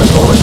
always, always.